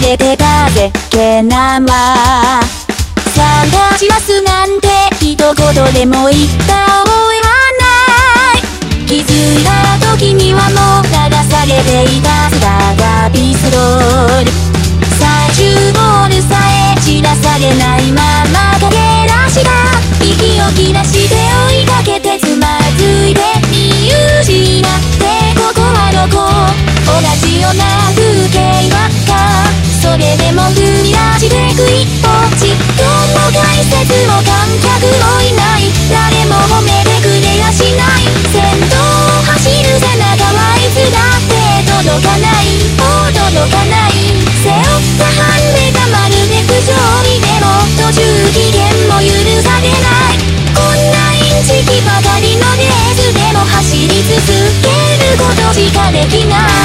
げてたぜけなま。探し出すなんて一言でも言った覚えはない。気づいた時にはもう流されていたスターがピストル。最終ボールさえ散らされない。も解説も観客もいない。誰も褒めてくれやしない。先頭を走る背中はいつだって届かない。もう届かない。背負ったハンデがまるで不条理でも途中期限も許されない。こんなインチキばかりのレースでも走り続けることしかできない。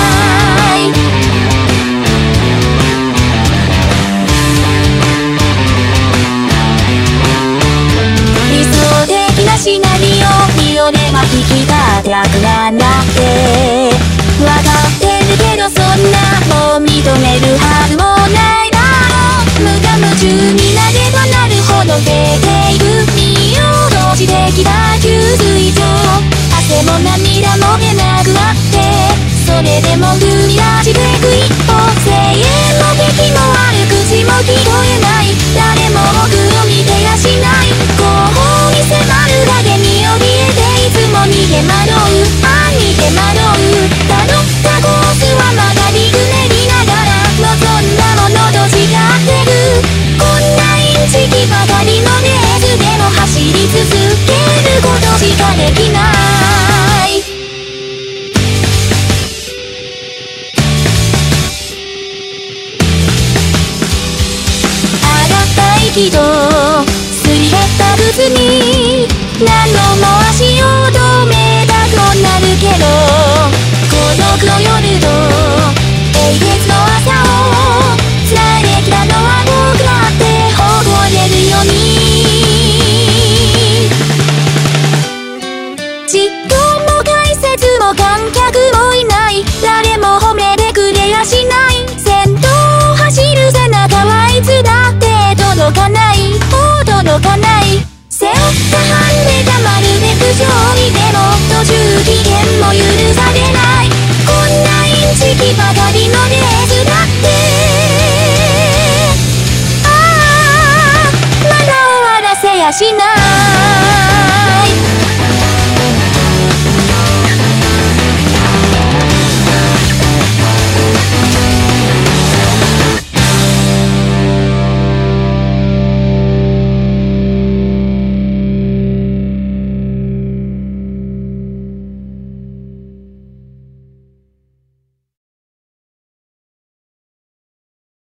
しなシナリオに俺は引き立て役なんだって。続けることしかできない。上がった息とすり減った靴に何度も足をにちっとも解説も観客もいない誰も褒めてくれやしない先頭を走る背中はいつだって届かないもう届かない背負ったハンデがまるで不条理でも途中期限も許されないこんなインチキばかりのレースだってああまだ終わらせやしない。